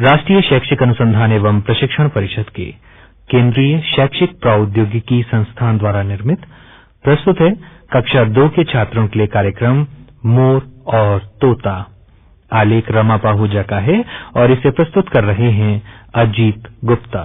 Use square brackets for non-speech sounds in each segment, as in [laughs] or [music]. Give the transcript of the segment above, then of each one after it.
राष्ट्रीय शैक्षिक अनुसंधान एवं प्रशिक्षण परिषद के केंद्रीय शैक्षिक प्रौद्योगिकी संस्थान द्वारा निर्मित, प्रस्तुत है कक्षा दो के छात्रों के लिए कार्यक्रम मोर और तोता। आलेख रमा पाहुजा का है और इसे प्रस्तुत कर रहे हैं अजीत गुप्ता।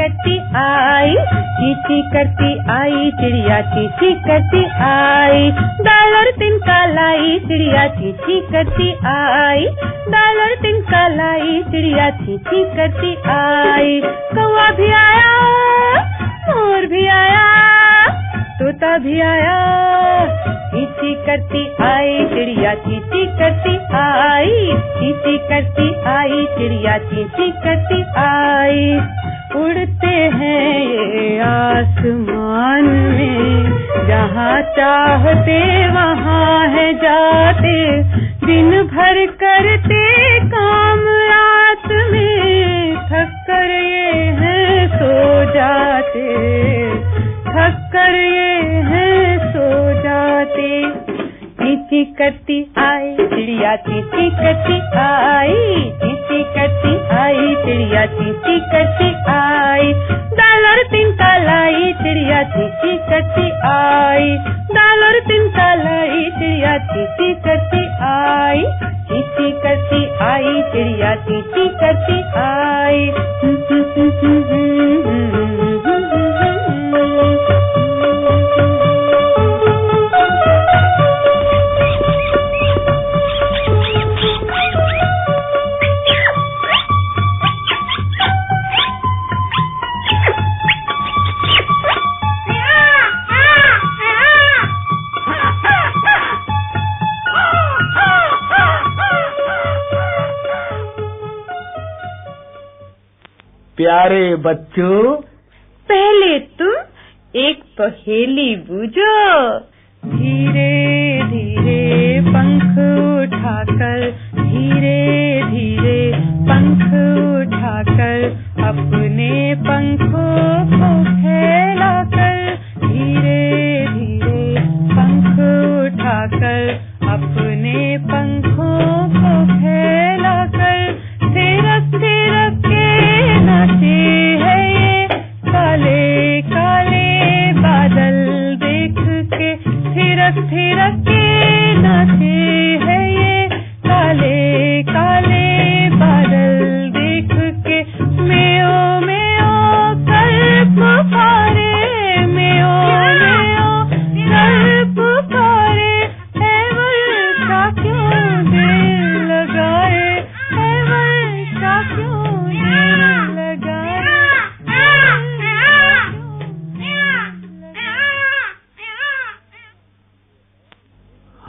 करती आई, चीची करती आई, चिड़िया चीची करती आई। डॉलर तिनका लाई, चिड़िया चीची करती आई। डॉलर तिनका लाई, चिड़िया चीची करती आई। कौआ भी आया, मोर भी आया, तोता भी आया। चीची करती आई, चिड़िया चीची करती आई। चीची करती आई, चिड़िया चीची करती आई। चाहते वहाँ है जाते, दिन भर करते काम रात में। थक कर ये हैं सो जाते थक कर ये हैं सो जाते। चीची करती आई, चिड़िया चीची करती आई चीची करती आई, चिड़िया चीची करती प्यारे बच्चों। पहले तुम एक पहेली बूझो। धीरे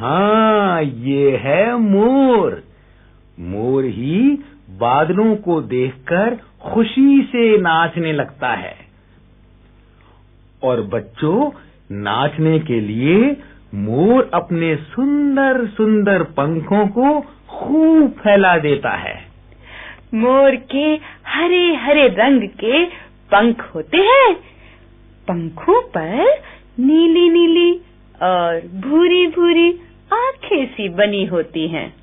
हाँ ये है मोर। मोर ही बादलों को देखकर खुशी से नाचने लगता है। और बच्चों, नाचने के लिए मोर अपने सुंदर सुंदर पंखों को खूब फैला देता है। मोर के हरे हरे रंग के पंख होते हैं। पंखों पर नीली नीली और भूरी भूरी आँखें सी बनी होती हैं?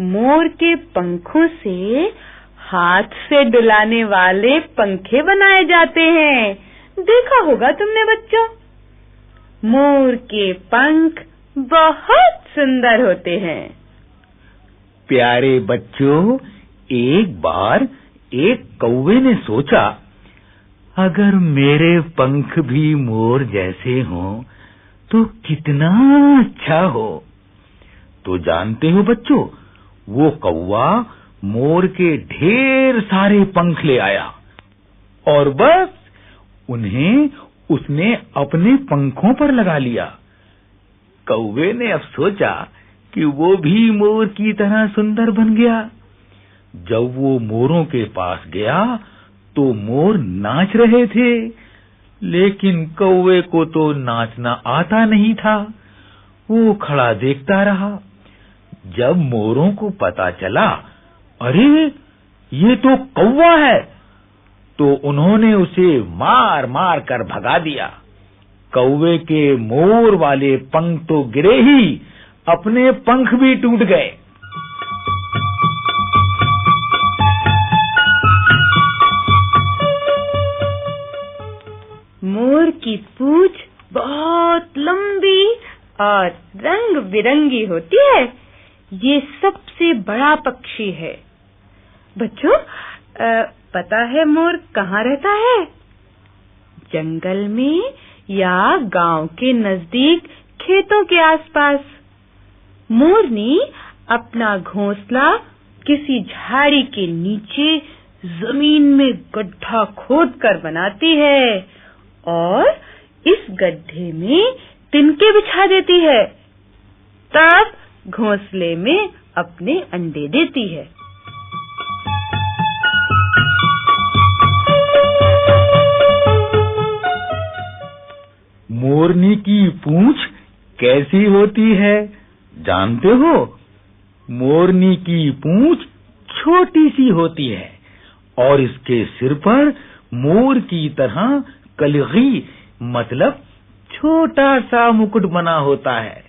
मोर के पंखों से हाथ से डुलाने वाले पंखे बनाए जाते हैं। देखा होगा तुमने बच्चों? मोर के पंख बहुत सुंदर होते हैं। प्यारे बच्चों, एक बार एक कौवे ने सोचा, अगर मेरे पंख भी मोर जैसे हों तो कितना अच्छा हो। तो जानते हो बच्चों, वो कौवा मोर के ढेर सारे पंख ले आया। और बस उन्हें उसने अपने पंखों पर लगा लिया। कौवे ने अब सोचा कि वो भी मोर की तरह सुंदर बन गया। जब वो मोरों के पास गया तो मोर नाच रहे थे। लेकिन कौवे को तो नाचना आता नहीं था। वो खड़ा देखता रहा। जब मोरों को पता चला, अरे, ये तो कौवा है तो उन्होंने उसे मार मार कर भगा दिया। कौवे के मोर वाले पंख तो गिरे ही, अपने पंख भी टूट गए। मोर की पूछ बहुत लंबी और रंग बिरंगी होती है। ये सबसे बड़ा पक्षी है। बच्चों पता है मोर कहाँ रहता है? जंगल में या गाँव के नज़दीक खेतों के आसपास। मोरनी अपना घोंसला किसी झाड़ी के नीचे ज़मीन में गड्ढा खोद कर बनाती है। और इस गड्ढे में तिनके बिछा देती है। तब घोंसले में अपने अंडे देती है। मोरनी की पूंछ कैसी होती है, जानते हो? मोरनी की पूंछ छोटी सी होती है और इसके सिर पर मोर की तरह कलगी मतलब छोटा सा मुकुट बना होता है।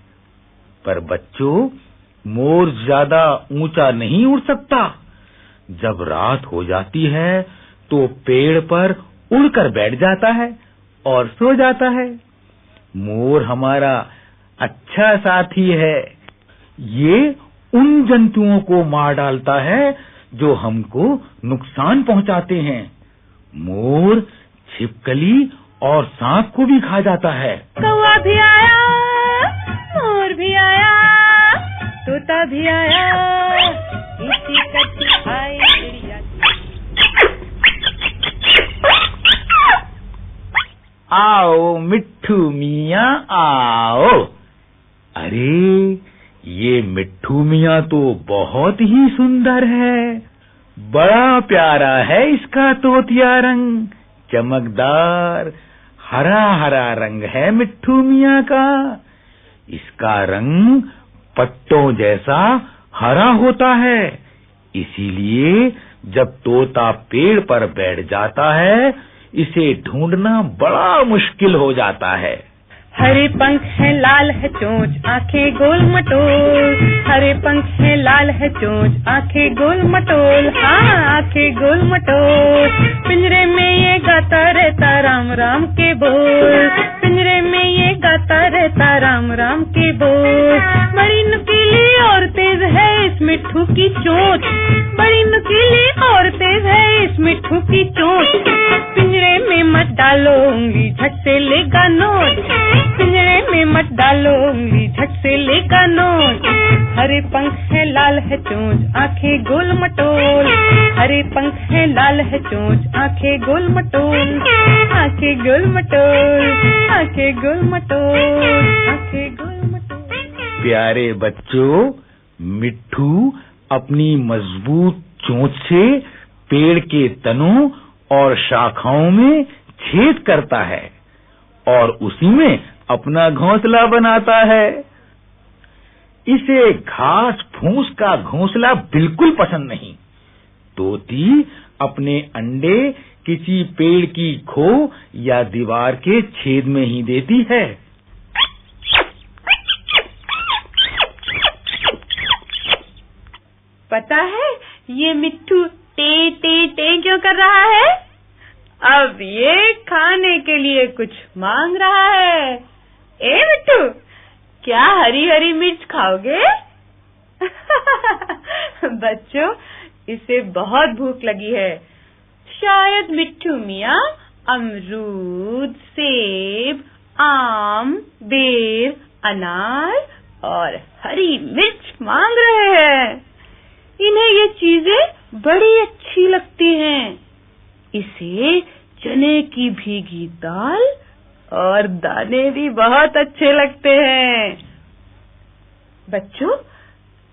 पर बच्चों, मोर ज़्यादा ऊँचा नहीं उड़ सकता। जब रात हो जाती है तो पेड़ पर उड़कर बैठ जाता है और सो जाता है। मोर हमारा अच्छा साथी है। ये उन जंतुओं को मार डालता है जो हमको नुकसान पहुंचाते हैं। मोर छिपकली और सांप को भी खा जाता है। कौआ भी आया मोर भी आया तोता भी आया इसी आई चिड़िया आओ मिट्ठू मिया आओ। अरे ये मिट्ठू मिया तो बहुत ही सुंदर है। बड़ा प्यारा है इसका तोतिया रंग। चमकदार हरा हरा रंग है मिट्ठू मिया का। इसका रंग पट्टों जैसा हरा होता है। इसीलिए जब तोता पेड़ पर बैठ जाता है, इसे ढूंढना बड़ा मुश्किल हो जाता है। हरे पंख है, लाल है चोंच, आँखें गोल मटोल। हरे पंख है, लाल है चोंच, आँखें गोल मटोल। हाँ आँखें गोल मटोल। पिंजरे में ये गाता रहता राम राम के बोल। पिंजरे में ये गाता रहता राम राम के बोल। बड़ी नुकीली और तेज है इस मिट्ठू की चोंच। बड़ी नुकीली और तेज है इस मिट्ठू की चोंच। पिंजरे में मत डालो, उंगली झट से लेगा नोट लेगा नोट हरे पंख है, लाल है चोंच आँखें गोल मटोल। हरे पंख है, लाल है चोंच आँखें गोल मटोल। आँखें गोल मटोल, आँखें गोल मटोल, आँखें गोल मटोल। प्यारे बच्चों, मिट्ठू अपनी मज़बूत चोंच से पेड़ के तनों और शाखाओं में छेद करता है और उसी में अपना घोंसला बनाता है। इसे घास फूस का घोंसला बिल्कुल पसंद नहीं। तोती अपने अंडे किसी पेड़ की खो या दीवार के छेद में ही देती है। पता है, ये मिट्टू टे टे टे क्यों कर रहा है? अब ये खाने के लिए कुछ मांग रहा है। ए मिट्टू क्या हरी हरी मिर्च खाओगे? [laughs] बच्चों, इसे बहुत भूख लगी है। शायद मिट्टू मिया, अमरूद, सेब, आम, बेर, अनार और हरी मिर्च मांग रहे हैं। इन्हें ये चीज़ें बड़ी अच्छी लगती हैं। इसे चने की भीगी दाल और दाने भी बहुत अच्छे लगते हैं। बच्चों,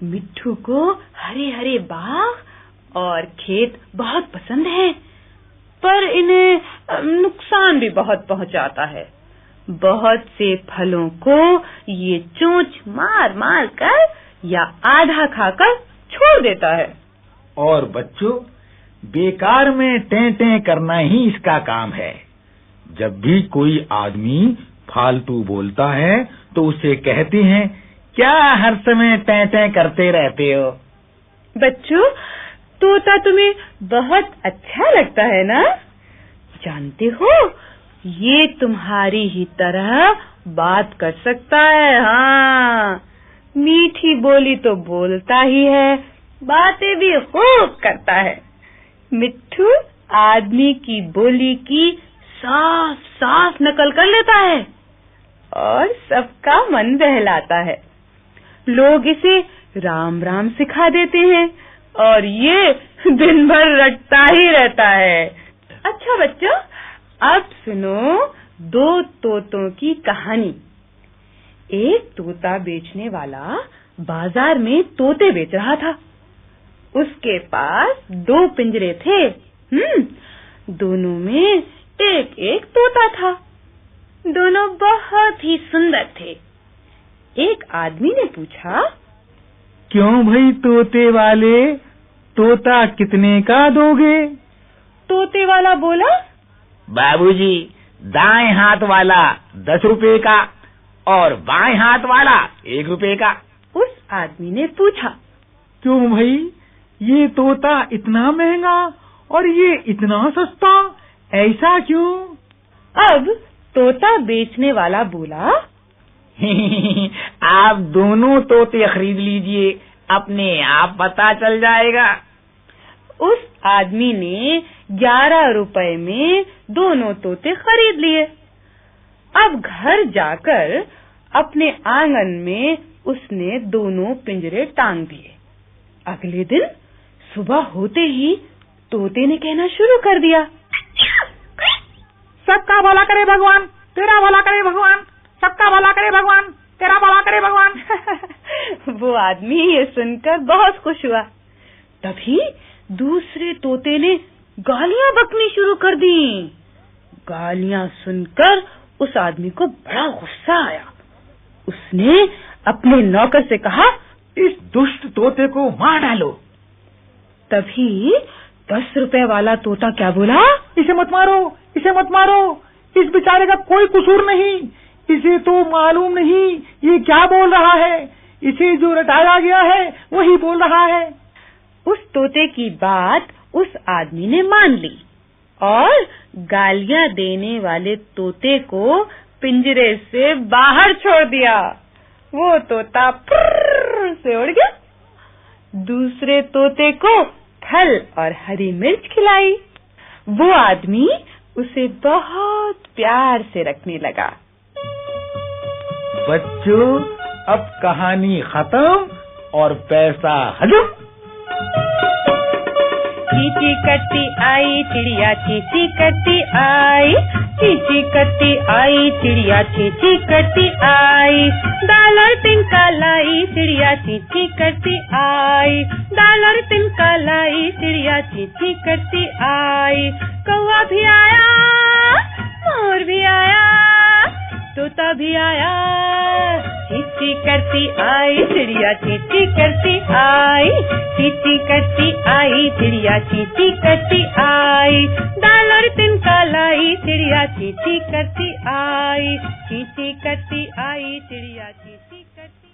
मिट्टू को हरे हरे बाग और खेत बहुत पसंद है, पर इन्हें नुकसान भी बहुत पहुंचाता है। बहुत से फलों को ये चोंच मार मार कर या आधा खाकर छोड़ देता है। और बच्चों, बेकार में टें टें करना ही इसका काम है। जब भी कोई आदमी फालतू बोलता है तो उसे कहते हैं, क्या हर समय टें टें करते रहते हो? बच्चों तोता तुम्हें बहुत अच्छा लगता है ना? जानते हो, ये तुम्हारी ही तरह बात कर सकता है हाँ। मीठी बोली तो बोलता ही है, बातें भी खूब करता है। मिट्टू आदमी की बोली की साफ़ साफ़ नकल कर लेता है। और सबका मन बहलाता है। लोग इसे राम राम सिखा देते हैं और ये दिन भर रटता ही रहता है। अच्छा बच्चों, अब सुनो दो तोतों की कहानी। एक तोता बेचने वाला बाज़ार में तोते बेच रहा था। उसके पास दो पिंजरे थे। हम्म दोनों में एक एक तोता था। दोनों बहुत ही सुंदर थे। एक आदमी ने पूछा क्यों भाई तोते वाले तोता कितने का दोगे? तोते वाला बोला बाबूजी दाएँ हाथ वाला दस रुपए का और बाएँ हाथ वाला एक रुपए का। उस आदमी ने पूछा क्यों भाई ये तोता इतना महँगा और ये इतना सस्ता? ऐसा क्यों? अब तोता बेचने वाला बोला [laughs] आप दोनों तोते खरीद लीजिए अपने आप पता चल जाएगा। उस आदमी ने ग्यारह रुपए में दोनों तोते खरीद लिए। अब घर जाकर अपने आँगन में उसने दोनों पिंजरे टांग दिए। अगले दिन सुबह होते ही तोते ने कहना शुरू कर दिया। सबका भला करे भगवान, तेरा भला करे भगवान, सबका भला करे भगवान, तेरा भला करे भगवान। [laughs] वो आदमी ये सुनकर बहुत खुश हुआ। तभी दूसरे तोते ने गालियाँ बकनी शुरू कर दी। गालियाँ सुनकर उस आदमी को बड़ा गुस्सा आया। उसने अपने नौकर से कहा, इस दुष्ट तोते को मार डालो। तभी दस रुपए वाला तोता क्या बोला? इसे मत मारो, इसे मत मारो। इस बेचारे का कोई कसूर नहीं। इसे तो मालूम नहीं ये क्या बोल रहा है। इसे जो रटाया गया है, वही बोल रहा है। उस तोते की बात उस आदमी ने मान ली और गालियाँ देने वाले तोते को पिंजरे से बाहर छोड़ दिया। वो तोता से उड़ गया। दूसरे तोते को फल और हरी मिर्च खिलाई। वो आदमी उसे बहुत प्यार से रखने लगा। बच्चों, अब कहानी खत्म और पैसा हजम। चीची करती आई, चिड़िया चीची करती आई। चीची करती आई, चिड़िया चीची करती आई। और तिनका लाई, चिड़िया चीची करती आई। और तिनका लाई, चिड़िया चीची करती आई। कौआ भी आया, मोर भी आया। तोता तभी आया। चीची करती आई, चिड़िया चीची करती आई। चीची करती आई, चिड़िया चीची करती आई। दाल और तिनका लाई, चिड़िया चीची करती आई। चीची करती आई, चिड़िया चीची करती